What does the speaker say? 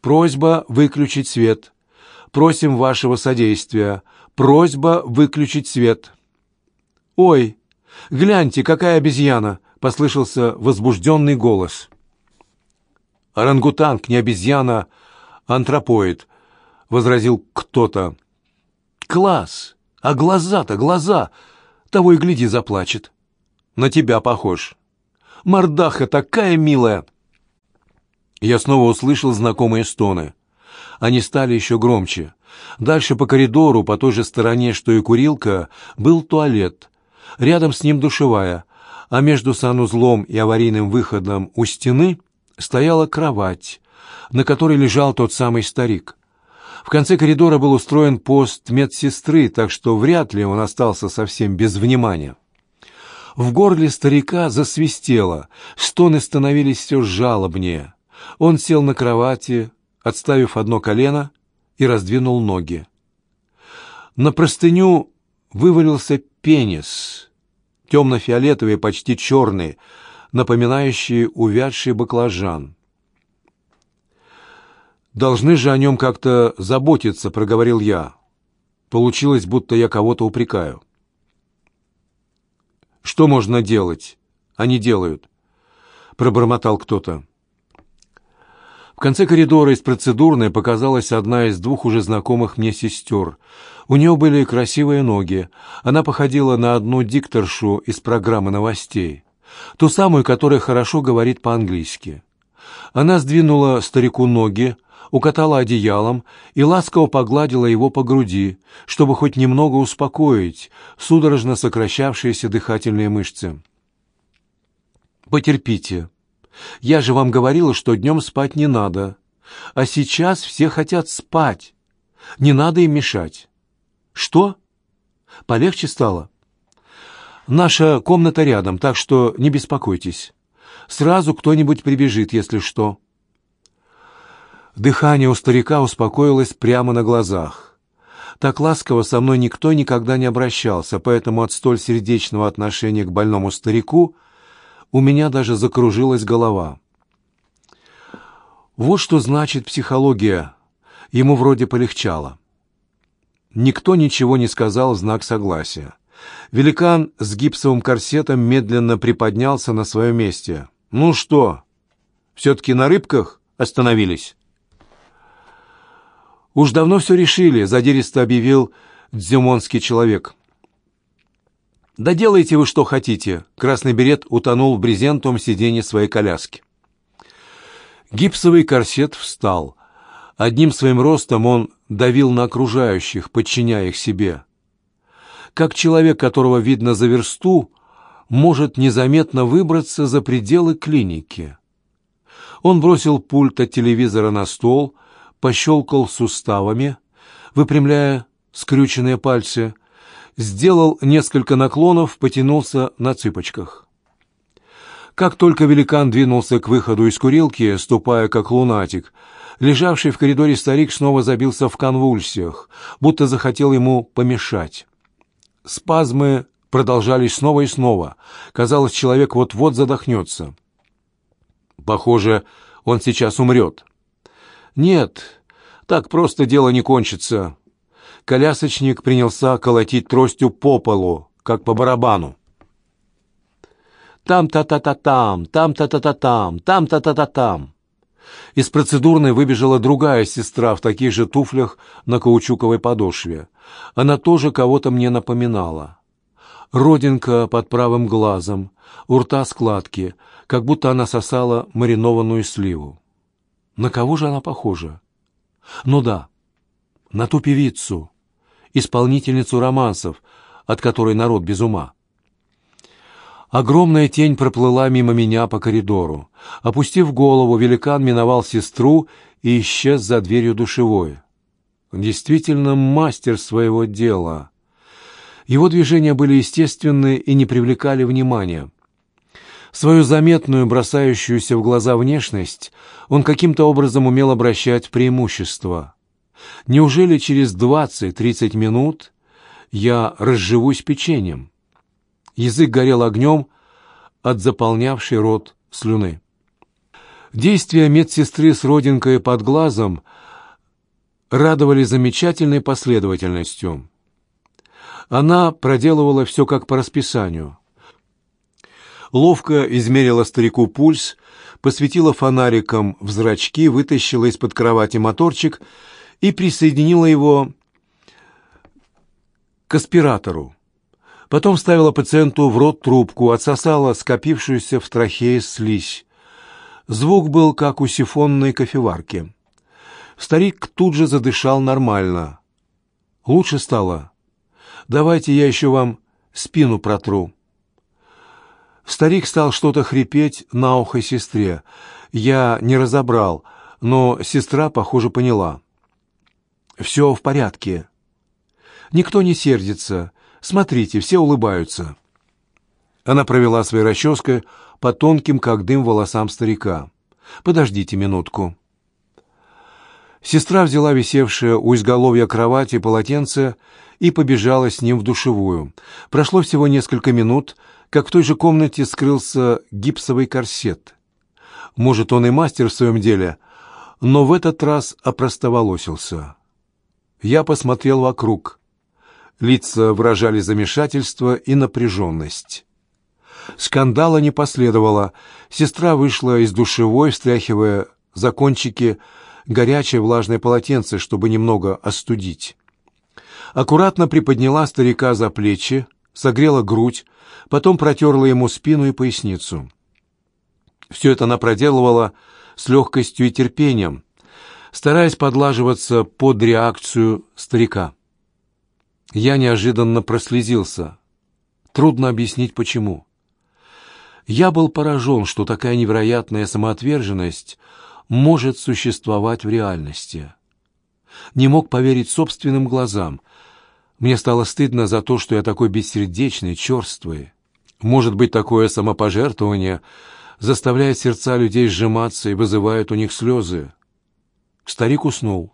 Просьба выключить свет. Просим вашего содействия. Просьба выключить свет. Ой, гляньте, какая обезьяна, послышался возбужденный голос. Орангутанг, не обезьяна, а антропоид, возразил кто-то. Класс! А глаза-то, глаза! Того и гляди, заплачет. На тебя похож. Мордаха такая милая!» Я снова услышал знакомые стоны. Они стали еще громче. Дальше по коридору, по той же стороне, что и курилка, был туалет. Рядом с ним душевая, а между санузлом и аварийным выходом у стены стояла кровать, на которой лежал тот самый старик. В конце коридора был устроен пост медсестры, так что вряд ли он остался совсем без внимания. В горле старика засвистело, стоны становились все жалобнее. Он сел на кровати, отставив одно колено, и раздвинул ноги. На простыню вывалился пенис, темно-фиолетовый, почти черный, напоминающий увядший баклажан. «Должны же о нем как-то заботиться», — проговорил я. Получилось, будто я кого-то упрекаю. «Что можно делать? Они делают», — пробормотал кто-то. В конце коридора из процедурной показалась одна из двух уже знакомых мне сестер. У нее были красивые ноги. Она походила на одну дикторшу из программы новостей. Ту самую, которая хорошо говорит по-английски. Она сдвинула старику ноги, укатала одеялом и ласково погладила его по груди, чтобы хоть немного успокоить судорожно сокращавшиеся дыхательные мышцы. «Потерпите. Я же вам говорила, что днем спать не надо. А сейчас все хотят спать. Не надо им мешать». «Что? Полегче стало?» «Наша комната рядом, так что не беспокойтесь. Сразу кто-нибудь прибежит, если что». Дыхание у старика успокоилось прямо на глазах. Так ласково со мной никто никогда не обращался, поэтому от столь сердечного отношения к больному старику у меня даже закружилась голова. Вот что значит психология. Ему вроде полегчало. Никто ничего не сказал в знак согласия. Великан с гипсовым корсетом медленно приподнялся на своем месте. «Ну что, все-таки на рыбках остановились?» «Уж давно все решили», — задиристо объявил дзюмонский человек. «Да делайте вы что хотите», — красный берет утонул в брезентовом сиденье своей коляски. Гипсовый корсет встал. Одним своим ростом он давил на окружающих, подчиняя их себе. Как человек, которого видно за версту, может незаметно выбраться за пределы клиники. Он бросил пульт от телевизора на стол — пощелкал суставами, выпрямляя скрюченные пальцы, сделал несколько наклонов, потянулся на цыпочках. Как только великан двинулся к выходу из курилки, ступая как лунатик, лежавший в коридоре старик снова забился в конвульсиях, будто захотел ему помешать. Спазмы продолжались снова и снова. Казалось, человек вот-вот задохнется. Похоже, он сейчас умрет. «Нет, так просто дело не кончится». Колясочник принялся колотить тростью по полу, как по барабану. «Там-та-та-та-там, там-та-та-та-там, там-та-та-та-там». Из процедурной выбежала другая сестра в таких же туфлях на каучуковой подошве. Она тоже кого-то мне напоминала. Родинка под правым глазом, у рта складки, как будто она сосала маринованную сливу. На кого же она похожа? Ну да, на ту певицу, исполнительницу романсов, от которой народ без ума. Огромная тень проплыла мимо меня по коридору. Опустив голову, великан миновал сестру и исчез за дверью душевой. действительно мастер своего дела. Его движения были естественны и не привлекали внимания. Свою заметную, бросающуюся в глаза внешность он каким-то образом умел обращать в преимущество. Неужели через двадцать-тридцать минут я разживусь печеньем? Язык горел огнем от заполнявшей рот слюны. Действия медсестры с родинкой под глазом радовали замечательной последовательностью. Она проделывала все как по расписанию. Ловко измерила старику пульс, посветила фонариком в зрачки, вытащила из-под кровати моторчик и присоединила его к аспиратору. Потом ставила пациенту в рот трубку, отсосала скопившуюся в трахее слизь. Звук был, как у сифонной кофеварки. Старик тут же задышал нормально. Лучше стало. Давайте я еще вам спину протру. Старик стал что-то хрипеть на ухо сестре. Я не разобрал, но сестра, похоже, поняла. «Все в порядке. Никто не сердится. Смотрите, все улыбаются». Она провела своей расческой по тонким, как дым, волосам старика. «Подождите минутку». Сестра взяла висевшее у изголовья кровати полотенце и побежала с ним в душевую. Прошло всего несколько минут, как в той же комнате скрылся гипсовый корсет. Может, он и мастер в своем деле, но в этот раз опростоволосился. Я посмотрел вокруг. Лица выражали замешательство и напряженность. Скандала не последовало. Сестра вышла из душевой, встряхивая за кончики горячее влажное полотенце, чтобы немного остудить. Аккуратно приподняла старика за плечи, согрела грудь, потом протерла ему спину и поясницу. Все это она проделывала с легкостью и терпением, стараясь подлаживаться под реакцию старика. Я неожиданно прослезился. Трудно объяснить, почему. Я был поражен, что такая невероятная самоотверженность может существовать в реальности. Не мог поверить собственным глазам. Мне стало стыдно за то, что я такой бессердечный, черствый. Может быть, такое самопожертвование заставляет сердца людей сжиматься и вызывает у них слезы. Старик уснул.